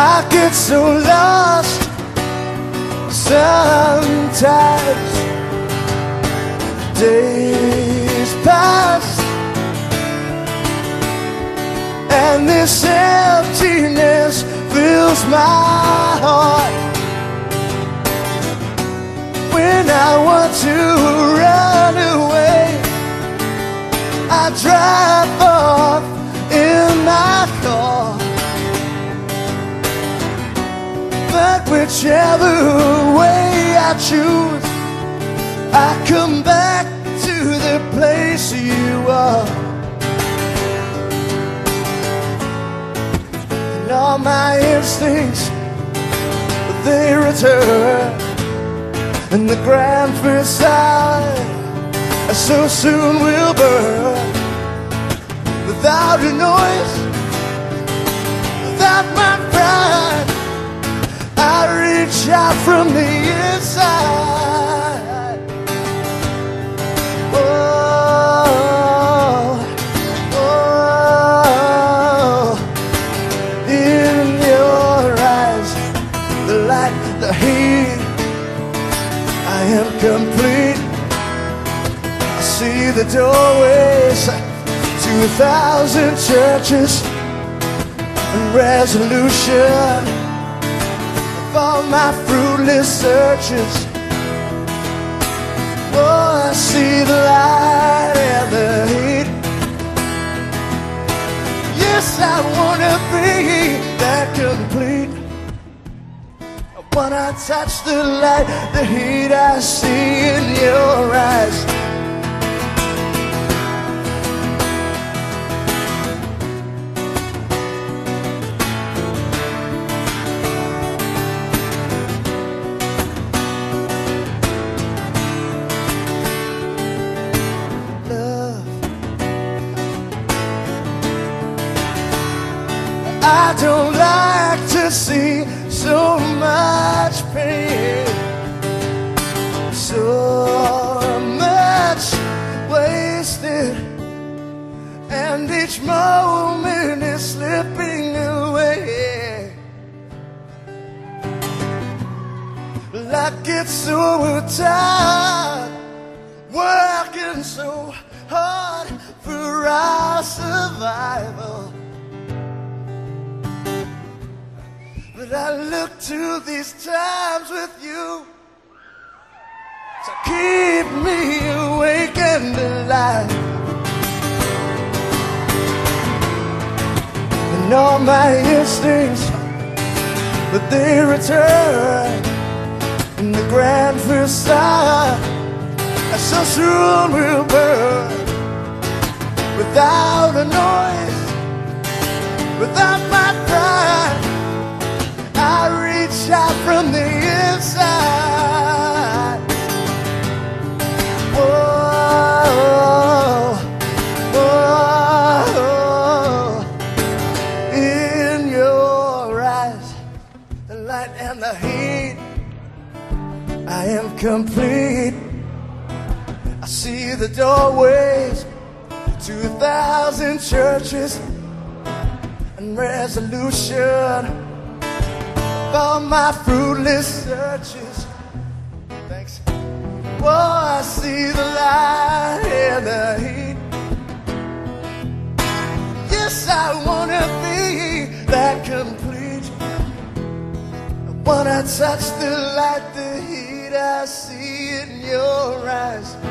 I get so lost sometimes. Days pass, and this emptiness fills my heart. When I want to run away. I drive whichever way I choose, I come back to the place you are. And all my instincts, they return. And the grand facade so soon will burn without a noise, without my pride. I reach out from the inside. Oh, oh, in your eyes, the light, the heat. I am complete I see the doorways to a thousand churches and resolution all my fruitless searches. Oh, I see the light and the heat. Yes, I wanna be that complete. When I touch the light, the heat I see in your eyes. I don't like to see so much pain, so much wasted, and each moment is slipping away. Like it's so tired, working so hard for our survival. But I look to these times with you to keep me awake and alive. And all my instincts, but they return in the grand facade. So soon will burn without a noise, without light and the heat. I am complete. I see the doorways to a thousand churches and resolution for my fruitless searches. Thanks. Oh, I see When I touch the light, the heat I see in your eyes.